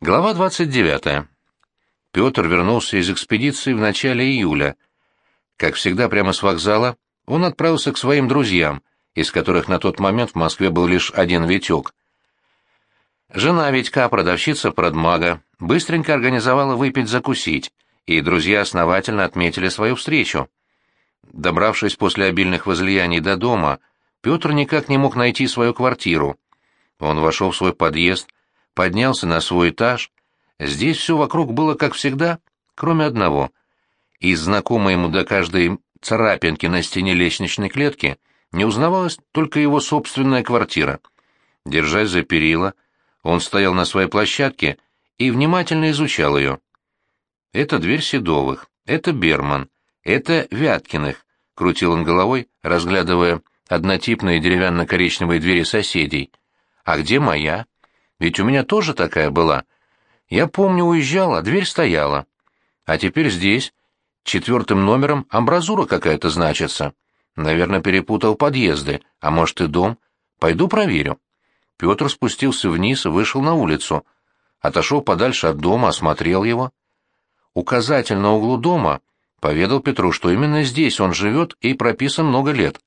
Глава 29. Петр вернулся из экспедиции в начале июля. Как всегда, прямо с вокзала он отправился к своим друзьям, из которых на тот момент в Москве был лишь один Витек. Жена Витька, продавщица продмага, быстренько организовала выпить-закусить, и друзья основательно отметили свою встречу. Добравшись после обильных возлияний до дома, Петр никак не мог найти свою квартиру. Он вошел в свой подъезд, поднялся на свой этаж. Здесь все вокруг было как всегда, кроме одного. Из знакомой ему до каждой царапинки на стене лестничной клетки не узнавалась только его собственная квартира. Держась за перила, он стоял на своей площадке и внимательно изучал ее. «Это дверь Седовых, это Берман, это Вяткиных», — крутил он головой, разглядывая однотипные деревянно-коричневые двери соседей. «А где моя?» Ведь у меня тоже такая была. Я помню, уезжала, дверь стояла. А теперь здесь, четвертым номером, амбразура какая-то значится. Наверное, перепутал подъезды, а может и дом. Пойду проверю. Петр спустился вниз и вышел на улицу. Отошел подальше от дома, осмотрел его. Указатель на углу дома поведал Петру, что именно здесь он живет и прописан много лет.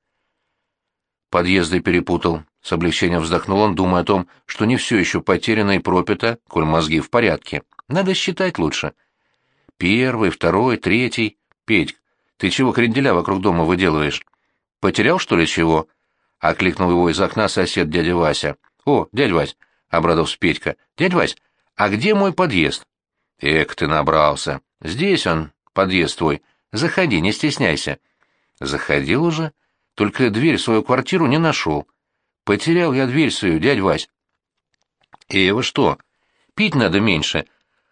Подъезды перепутал. С облегчением вздохнул он, думая о том, что не все еще потеряно и пропито, коль мозги в порядке. Надо считать лучше. Первый, второй, третий. Петь, ты чего кренделя вокруг дома выделываешь? Потерял, что ли, чего? Окликнул его из окна сосед дядя Вася. О, дядь Вась, обрадовался Петька. Дядь Вась, а где мой подъезд? Эк, ты набрался. Здесь он, подъезд твой. Заходи, не стесняйся. Заходил уже, только дверь в свою квартиру не нашел. Потерял я дверь свою, дядь Вась. И вы что? Пить надо меньше,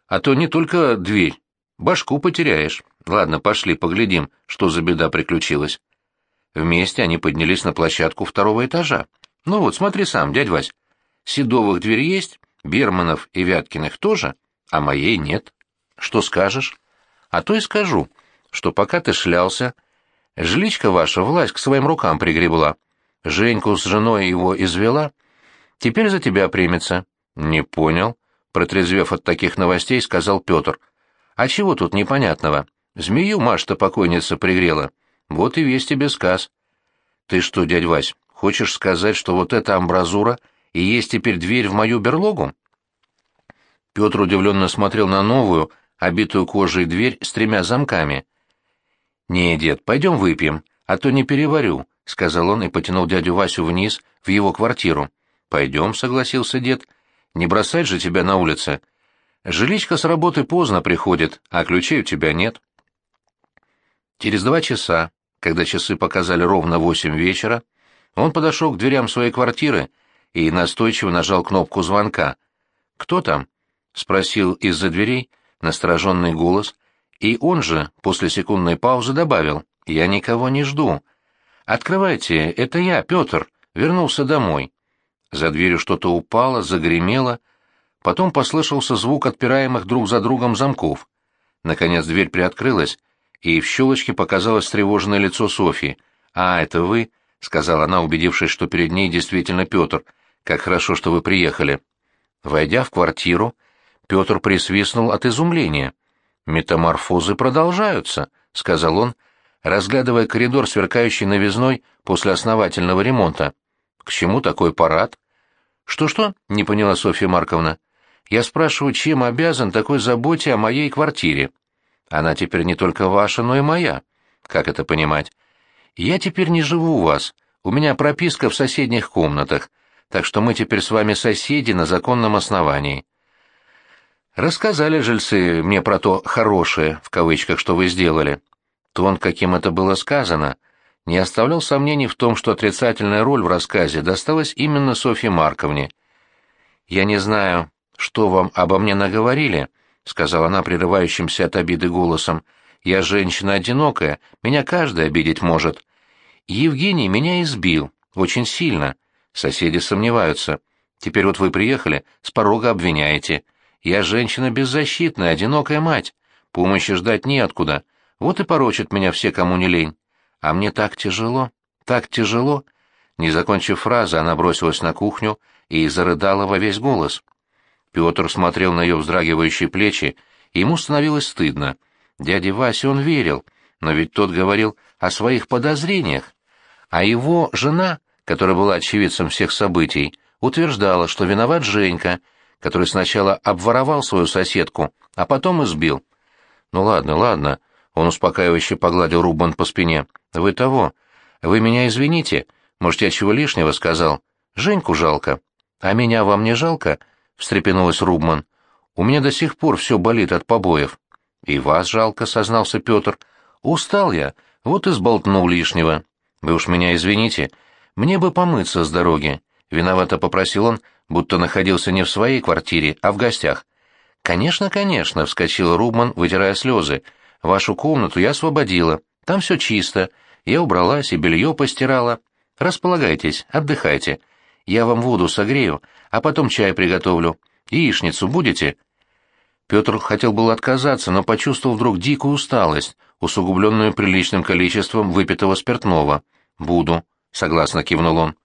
а то не только дверь. Башку потеряешь. Ладно, пошли, поглядим, что за беда приключилась. Вместе они поднялись на площадку второго этажа. Ну вот, смотри сам, дядь Вась. Седовых дверь есть, Берманов и Вяткиных тоже, а моей нет. Что скажешь? А то и скажу, что пока ты шлялся, жиличка ваша власть к своим рукам пригребла. Женьку с женой его извела. Теперь за тебя примется. Не понял. Протрезвев от таких новостей, сказал Петр. А чего тут непонятного? Змею Маш-то покойница пригрела. Вот и весь тебе сказ. Ты что, дядь Вась, хочешь сказать, что вот эта амбразура и есть теперь дверь в мою берлогу? Петр удивленно смотрел на новую, обитую кожей дверь с тремя замками. «Не, дед, пойдем выпьем, а то не переварю», — сказал он и потянул дядю Васю вниз, в его квартиру. «Пойдем», — согласился дед. «Не бросать же тебя на улице. Жиличка с работы поздно приходит, а ключей у тебя нет». Через два часа, когда часы показали ровно восемь вечера, он подошел к дверям своей квартиры и настойчиво нажал кнопку звонка. «Кто там?» — спросил из-за дверей настороженный голос, и он же, после секундной паузы, добавил «Я никого не жду». «Открывайте, это я, Петр, вернулся домой». За дверью что-то упало, загремело, потом послышался звук отпираемых друг за другом замков. Наконец дверь приоткрылась, и в щелочке показалось тревожное лицо Софьи. «А, это вы?» — сказала она, убедившись, что перед ней действительно Петр. «Как хорошо, что вы приехали». Войдя в квартиру, Петр присвистнул от изумления. «Метаморфозы продолжаются», — сказал он, — разглядывая коридор, сверкающий новизной после основательного ремонта. «К чему такой парад?» «Что-что?» — не поняла Софья Марковна. «Я спрашиваю, чем обязан такой заботе о моей квартире? Она теперь не только ваша, но и моя. Как это понимать? Я теперь не живу у вас, у меня прописка в соседних комнатах, так что мы теперь с вами соседи на законном основании». Рассказали жильцы мне про то «хорошее», в кавычках, что вы сделали. Тон, каким это было сказано, не оставлял сомнений в том, что отрицательная роль в рассказе досталась именно Софье Марковне. «Я не знаю, что вам обо мне наговорили», — сказала она прерывающимся от обиды голосом. «Я женщина одинокая, меня каждый обидеть может. Евгений меня избил, очень сильно. Соседи сомневаются. Теперь вот вы приехали, с порога обвиняете. Я женщина беззащитная, одинокая мать. Помощи ждать неоткуда. Вот и порочат меня все, кому не лень. А мне так тяжело, так тяжело. Не закончив фразы, она бросилась на кухню и зарыдала во весь голос. Петр смотрел на ее вздрагивающие плечи, и ему становилось стыдно. Дяде Васе он верил, но ведь тот говорил о своих подозрениях. А его жена, которая была очевидцем всех событий, утверждала, что виноват Женька, который сначала обворовал свою соседку, а потом избил. «Ну ладно, ладно», — он успокаивающе погладил Рубан по спине. «Вы того. Вы меня извините. Может, я чего лишнего сказал? Женьку жалко». «А меня вам не жалко?» — встрепенулась Рубман. «У меня до сих пор все болит от побоев». «И вас жалко», — сознался Петр. «Устал я, вот и сболтнул лишнего. Вы уж меня извините. Мне бы помыться с дороги». Виновато попросил он, будто находился не в своей квартире, а в гостях. «Конечно, конечно», — вскочил Рубман, вытирая слезы. «Вашу комнату я освободила. Там все чисто. Я убралась и белье постирала. Располагайтесь, отдыхайте. Я вам воду согрею, а потом чай приготовлю. Яичницу будете?» Петр хотел был отказаться, но почувствовал вдруг дикую усталость, усугубленную приличным количеством выпитого спиртного. «Буду», — согласно кивнул он.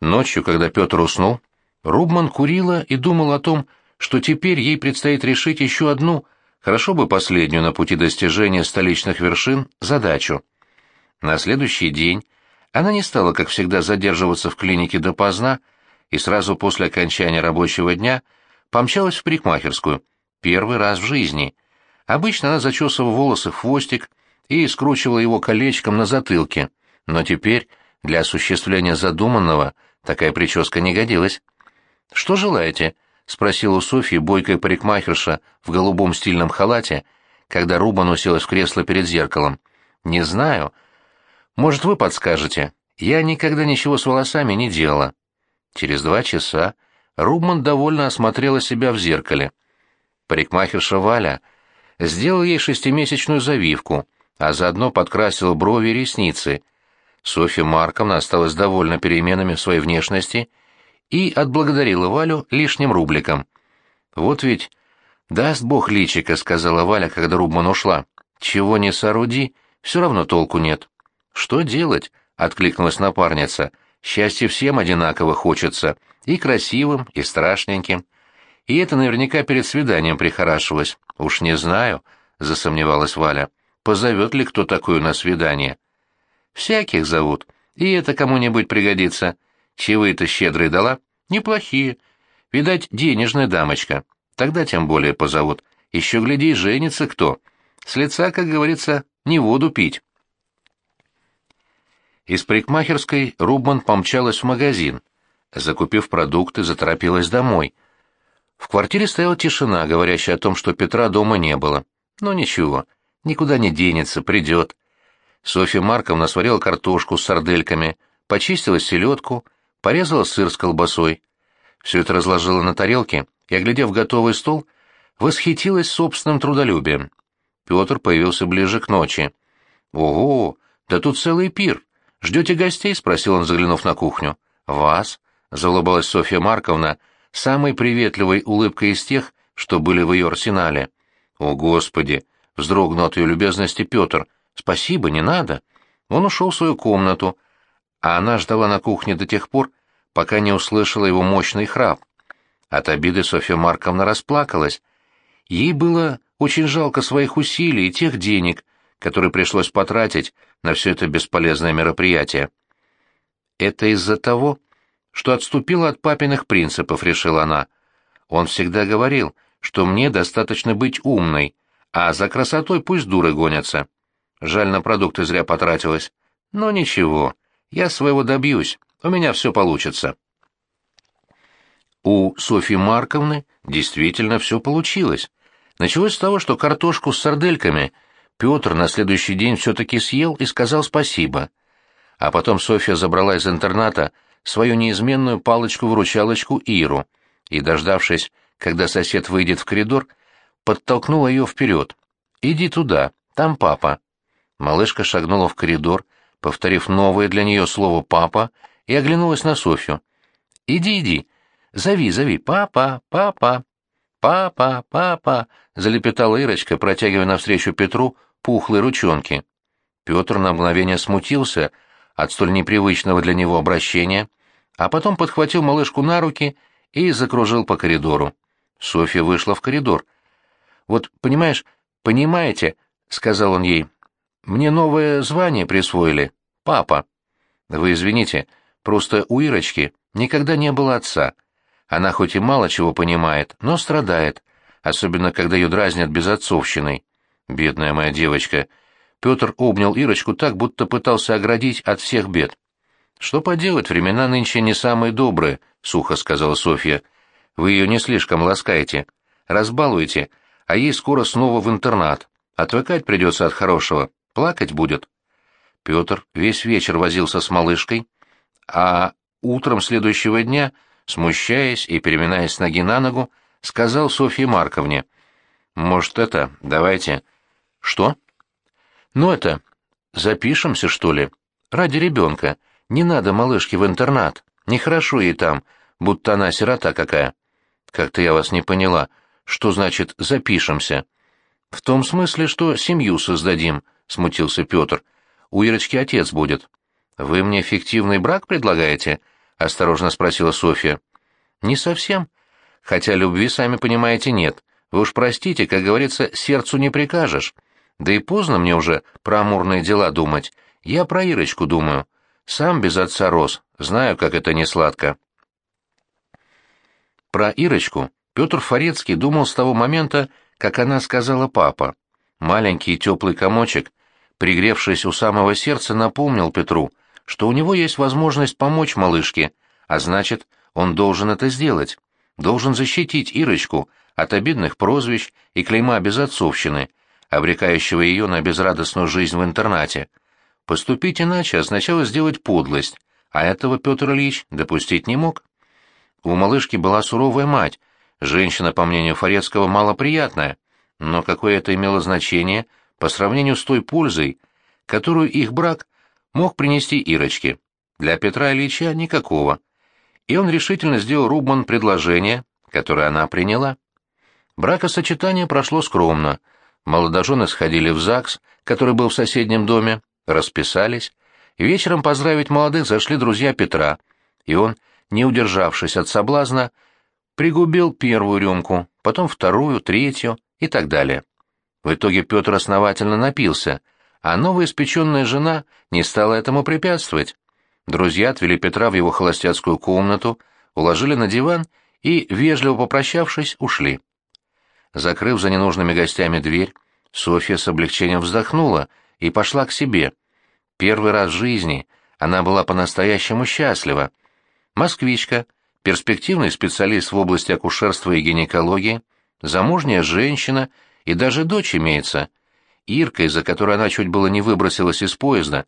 Ночью, когда Петр уснул, Рубман курила и думал о том, что теперь ей предстоит решить еще одну, хорошо бы последнюю на пути достижения столичных вершин, задачу. На следующий день она не стала, как всегда, задерживаться в клинике допоздна и сразу после окончания рабочего дня помчалась в парикмахерскую, Первый раз в жизни. Обычно она зачесывала волосы в хвостик и скручивала его колечком на затылке, но теперь для осуществления задуманного такая прическа не годилась. «Что желаете?» — спросила у Софьи бойкая парикмахерша в голубом стильном халате, когда Рубан уселась в кресло перед зеркалом. «Не знаю. Может, вы подскажете? Я никогда ничего с волосами не делала». Через два часа Рубман довольно осмотрела себя в зеркале. Парикмахерша Валя сделал ей шестимесячную завивку, а заодно подкрасила брови и ресницы. Софья Марковна осталась довольна переменами в своей внешности и отблагодарила Валю лишним рубликом. «Вот ведь даст бог личика», — сказала Валя, когда Рубман ушла. «Чего не сооруди, все равно толку нет». «Что делать?» — откликнулась напарница. «Счастье всем одинаково хочется, и красивым, и страшненьким». И это наверняка перед свиданием прихорашивалось. Уж не знаю, засомневалась Валя. Позовет ли кто такую на свидание? Всяких зовут. И это кому-нибудь пригодится. Чаевые-то щедрые дала? Неплохие. Видать, денежная дамочка. Тогда тем более позовут. Еще, гляди, женится кто. С лица, как говорится, не воду пить. Из парикмахерской Рубман помчалась в магазин. Закупив продукты, заторопилась домой — в квартире стояла тишина, говорящая о том, что Петра дома не было. Но ничего, никуда не денется, придет. Софья Марковна сварила картошку с сардельками, почистила селедку, порезала сыр с колбасой. Все это разложила на тарелке и, оглядев готовый стол, восхитилась собственным трудолюбием. Петр появился ближе к ночи. «Ого, да тут целый пир! Ждете гостей?» — спросил он, заглянув на кухню. «Вас?» — заулыбалась Софья Марковна — самой приветливой улыбкой из тех, что были в ее арсенале. «О, Господи!» — вздрогнул от ее любезности Петр. «Спасибо, не надо». Он ушел в свою комнату, а она ждала на кухне до тех пор, пока не услышала его мощный храп. От обиды Софья Марковна расплакалась. Ей было очень жалко своих усилий и тех денег, которые пришлось потратить на все это бесполезное мероприятие. Это из-за того, что отступила от папиных принципов, решила она. Он всегда говорил, что мне достаточно быть умной, а за красотой пусть дуры гонятся. Жаль, на продукты зря потратилась. Но ничего, я своего добьюсь, у меня все получится. У Софьи Марковны действительно все получилось. Началось с того, что картошку с сардельками Петр на следующий день все-таки съел и сказал спасибо. А потом Софья забрала из интерната свою неизменную палочку-выручалочку Иру и, дождавшись, когда сосед выйдет в коридор, подтолкнула ее вперед. «Иди туда, там папа». Малышка шагнула в коридор, повторив новое для нее слово «папа», и оглянулась на Софью. «Иди, иди, зови, зови, папа, папа». «Папа, папа!» — залепетала Ирочка, протягивая навстречу Петру пухлые ручонки. Петр на мгновение смутился — от столь непривычного для него обращения, а потом подхватил малышку на руки и закружил по коридору. Софья вышла в коридор. «Вот, понимаешь, понимаете», — сказал он ей, — «мне новое звание присвоили. Папа». «Вы извините, просто у Ирочки никогда не было отца. Она хоть и мало чего понимает, но страдает, особенно когда ее дразнят безотцовщиной. Бедная моя девочка». Петр обнял Ирочку так, будто пытался оградить от всех бед. «Что поделать, времена нынче не самые добрые», — сухо сказала Софья. «Вы ее не слишком ласкаете. Разбалуете, а ей скоро снова в интернат. Отвыкать придется от хорошего. Плакать будет». Петр весь вечер возился с малышкой, а утром следующего дня, смущаясь и переминаясь с ноги на ногу, сказал Софье Марковне. «Может, это, давайте...» «Что?» «Ну это, запишемся, что ли? Ради ребенка. Не надо малышке в интернат. Нехорошо ей там, будто она сирота какая. Как-то я вас не поняла. Что значит «запишемся»? В том смысле, что семью создадим, — смутился Петр. У Ирочки отец будет. Вы мне фиктивный брак предлагаете? — осторожно спросила Софья. Не совсем. Хотя любви, сами понимаете, нет. Вы уж простите, как говорится, сердцу не прикажешь. Да и поздно мне уже про амурные дела думать. Я про Ирочку думаю. Сам без отца рос, знаю, как это не сладко. Про Ирочку Петр Форецкий думал с того момента, как она сказала папа. Маленький теплый комочек, пригревшись у самого сердца, напомнил Петру, что у него есть возможность помочь малышке, а значит, он должен это сделать. Должен защитить Ирочку от обидных прозвищ и клейма безотцовщины, обрекающего ее на безрадостную жизнь в интернате. Поступить иначе означало сделать подлость, а этого Петр Ильич допустить не мог. У малышки была суровая мать, женщина, по мнению Форецкого, малоприятная, но какое это имело значение по сравнению с той пользой, которую их брак мог принести Ирочке. Для Петра Ильича никакого. И он решительно сделал Рубман предложение, которое она приняла. Бракосочетание прошло скромно. Молодожены сходили в ЗАГС, который был в соседнем доме, расписались, вечером поздравить молодых зашли друзья Петра, и он, не удержавшись от соблазна, пригубил первую рюмку, потом вторую, третью и так далее. В итоге Петр основательно напился, а новоиспеченная жена не стала этому препятствовать. Друзья отвели Петра в его холостяцкую комнату, уложили на диван и, вежливо попрощавшись, ушли. Закрыв за ненужными гостями дверь, Софья с облегчением вздохнула и пошла к себе. Первый раз в жизни она была по-настоящему счастлива. Москвичка, перспективный специалист в области акушерства и гинекологии, замужняя женщина и даже дочь имеется. Ирка, из-за которой она чуть было не выбросилась из поезда,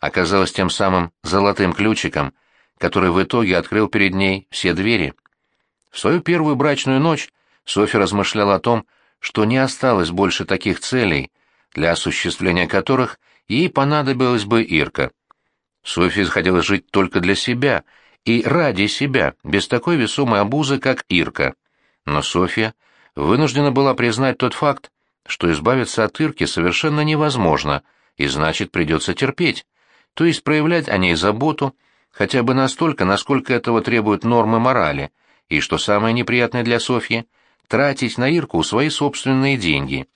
оказалась тем самым золотым ключиком, который в итоге открыл перед ней все двери. В свою первую брачную ночь Софья размышляла о том, что не осталось больше таких целей, для осуществления которых ей понадобилась бы Ирка. Софья захотела жить только для себя и ради себя, без такой весомой обузы, как Ирка. Но Софья вынуждена была признать тот факт, что избавиться от Ирки совершенно невозможно, и значит придется терпеть, то есть проявлять о ней заботу, хотя бы настолько, насколько этого требуют нормы морали, и, что самое неприятное для Софьи, тратить на Ирку свои собственные деньги.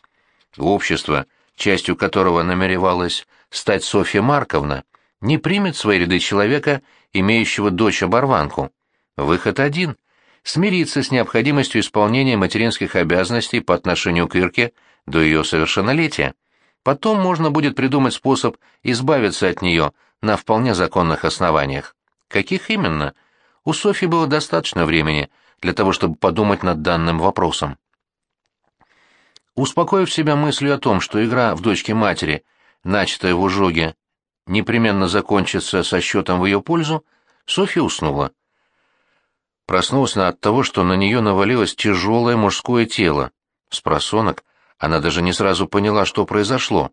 Общество, частью которого намеревалась стать Софья Марковна, не примет в свои ряды человека, имеющего дочь-оборванку. Выход один — смириться с необходимостью исполнения материнских обязанностей по отношению к Ирке до ее совершеннолетия. Потом можно будет придумать способ избавиться от нее на вполне законных основаниях. Каких именно? У Софьи было достаточно времени для того, чтобы подумать над данным вопросом. Успокоив себя мыслью о том, что игра в дочке матери, начатая в ужоге, непременно закончится со счетом в ее пользу, Софья уснула. Проснулась она от того, что на нее навалилось тяжелое мужское тело. С просонок она даже не сразу поняла, что произошло.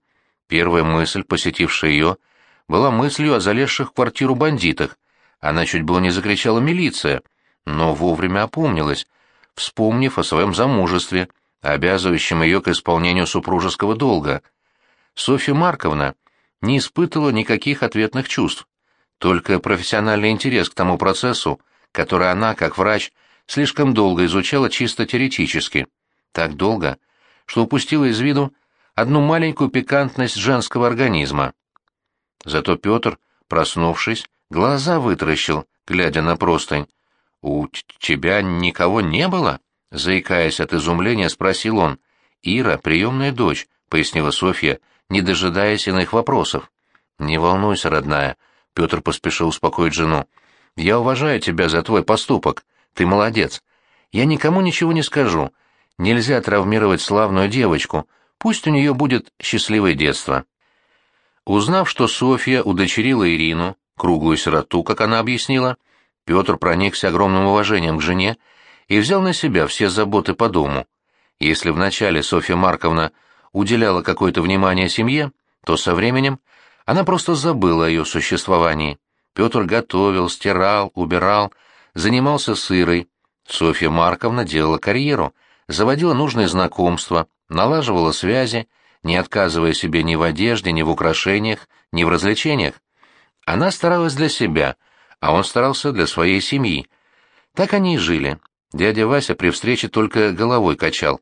Первая мысль, посетившая ее, была мыслью о залезших в квартиру бандитах. Она чуть было не закричала «милиция», но вовремя опомнилась, вспомнив о своем замужестве — обязывающим ее к исполнению супружеского долга. Софья Марковна не испытывала никаких ответных чувств, только профессиональный интерес к тому процессу, который она, как врач, слишком долго изучала чисто теоретически. Так долго, что упустила из виду одну маленькую пикантность женского организма. Зато Петр, проснувшись, глаза вытаращил, глядя на простынь. «У тебя никого не было?» — заикаясь от изумления, спросил он. «Ира, приемная дочь», — пояснила Софья, не дожидаясь иных вопросов. «Не волнуйся, родная», — Петр поспешил успокоить жену. «Я уважаю тебя за твой поступок. Ты молодец. Я никому ничего не скажу. Нельзя травмировать славную девочку. Пусть у нее будет счастливое детство». Узнав, что Софья удочерила Ирину, круглую сироту, как она объяснила, Петр проникся огромным уважением к жене и взял на себя все заботы по дому. Если вначале Софья Марковна уделяла какое-то внимание семье, то со временем она просто забыла о ее существовании. Петр готовил, стирал, убирал, занимался сырой. Софья Марковна делала карьеру, заводила нужные знакомства, налаживала связи, не отказывая себе ни в одежде, ни в украшениях, ни в развлечениях. Она старалась для себя, а он старался для своей семьи. Так они и жили. Дядя Вася при встрече только головой качал.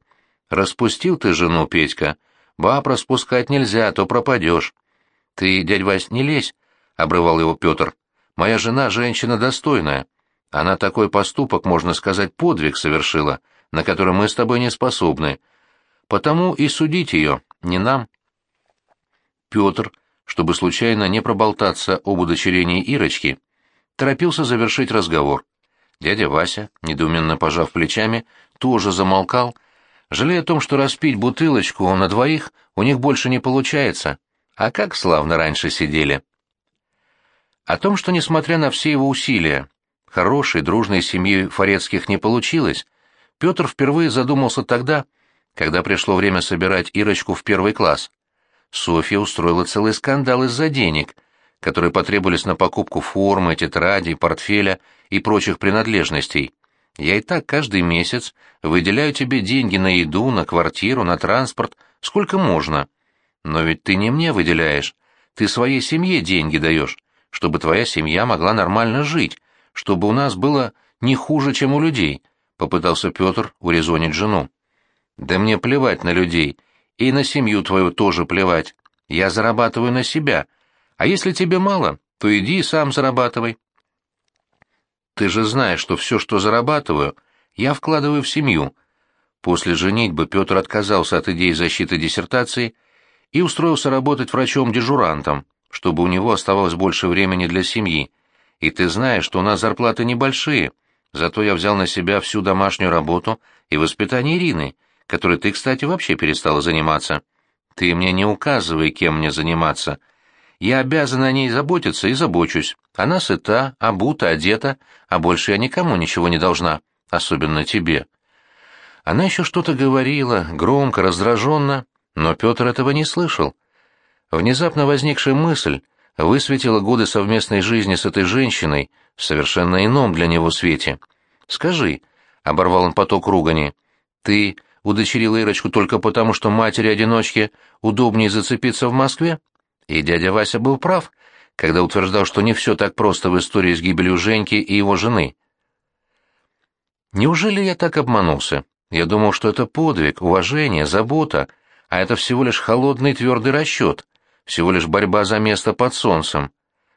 «Распустил ты жену, Петька. Баб распускать нельзя, а то пропадешь». «Ты, дядь Вась, не лезь», — обрывал его Петр. «Моя жена женщина достойная. Она такой поступок, можно сказать, подвиг совершила, на который мы с тобой не способны. Потому и судить ее, не нам». Петр, чтобы случайно не проболтаться об удочерении Ирочки, торопился завершить разговор. Дядя Вася, недоуменно пожав плечами, тоже замолкал, жалея о том, что распить бутылочку на двоих у них больше не получается. А как славно раньше сидели. О том, что, несмотря на все его усилия, хорошей, дружной семьи Форецких не получилось, Петр впервые задумался тогда, когда пришло время собирать Ирочку в первый класс. Софья устроила целый скандал из-за денег, которые потребовались на покупку формы, тетради, портфеля и прочих принадлежностей. Я и так каждый месяц выделяю тебе деньги на еду, на квартиру, на транспорт, сколько можно. Но ведь ты не мне выделяешь, ты своей семье деньги даешь, чтобы твоя семья могла нормально жить, чтобы у нас было не хуже, чем у людей, — попытался Петр урезонить жену. Да мне плевать на людей, и на семью твою тоже плевать. Я зарабатываю на себя, а если тебе мало, то иди сам зарабатывай. Ты же знаешь, что все, что зарабатываю, я вкладываю в семью. После женитьбы Петр отказался от идеи защиты диссертации — и устроился работать врачом-дежурантом, чтобы у него оставалось больше времени для семьи. И ты знаешь, что у нас зарплаты небольшие, зато я взял на себя всю домашнюю работу и воспитание Ирины, которой ты, кстати, вообще перестала заниматься. Ты мне не указывай, кем мне заниматься. Я обязан о ней заботиться и забочусь. Она сыта, обута, одета, а больше я никому ничего не должна, особенно тебе». Она еще что-то говорила, громко, раздраженно, но Петр этого не слышал. Внезапно возникшая мысль высветила годы совместной жизни с этой женщиной в совершенно ином для него свете. «Скажи», — оборвал он поток ругани, — «ты удочерила Ирочку только потому, что матери-одиночке удобнее зацепиться в Москве?» И дядя Вася был прав, когда утверждал, что не все так просто в истории с гибелью Женьки и его жены. Неужели я так обманулся? Я думал, что это подвиг, уважение, забота, а это всего лишь холодный твердый расчет, всего лишь борьба за место под солнцем.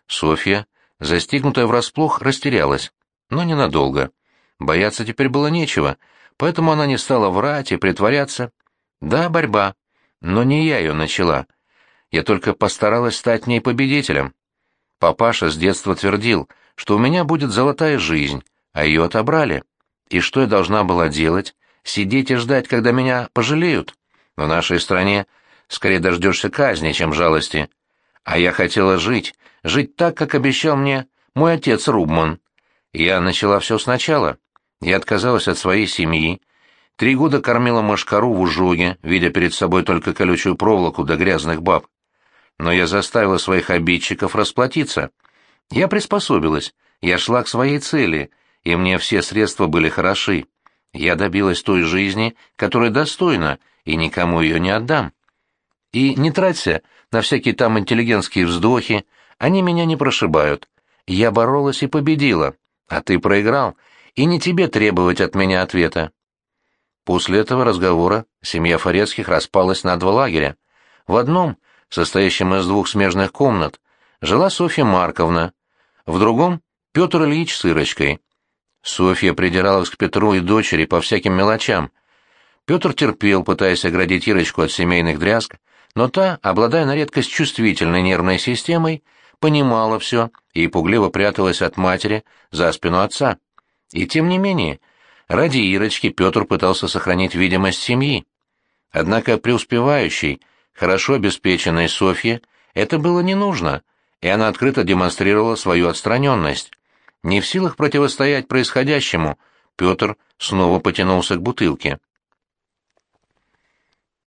Софья, застигнутая врасплох, растерялась, но ненадолго. Бояться теперь было нечего, поэтому она не стала врать и притворяться. Да, борьба, но не я ее начала. Я только постаралась стать ней победителем. Папаша с детства твердил, что у меня будет золотая жизнь, а ее отобрали. И что я должна была делать? Сидеть и ждать, когда меня пожалеют? В нашей стране скорее дождешься казни, чем жалости. А я хотела жить, жить так, как обещал мне мой отец Рубман. Я начала все сначала. Я отказалась от своей семьи. Три года кормила мошкару в ужоге, видя перед собой только колючую проволоку до грязных баб. Но я заставила своих обидчиков расплатиться. Я приспособилась, я шла к своей цели, и мне все средства были хороши. Я добилась той жизни, которая достойна, и никому ее не отдам. И не траться на всякие там интеллигентские вздохи, они меня не прошибают. Я боролась и победила, а ты проиграл, и не тебе требовать от меня ответа. После этого разговора семья Форецких распалась на два лагеря. В одном, состоящем из двух смежных комнат, жила Софья Марковна, в другом — Петр Ильич с Ирочкой. Софья придиралась к Петру и дочери по всяким мелочам. Петр терпел, пытаясь оградить Ирочку от семейных дрязг, но та, обладая на редкость чувствительной нервной системой, понимала все и пугливо пряталась от матери за спину отца. И тем не менее, ради Ирочки Петр пытался сохранить видимость семьи. Однако преуспевающей, хорошо обеспеченной Софье это было не нужно, и она открыто демонстрировала свою отстраненность. Не в силах противостоять происходящему, Петр снова потянулся к бутылке.